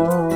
Oh.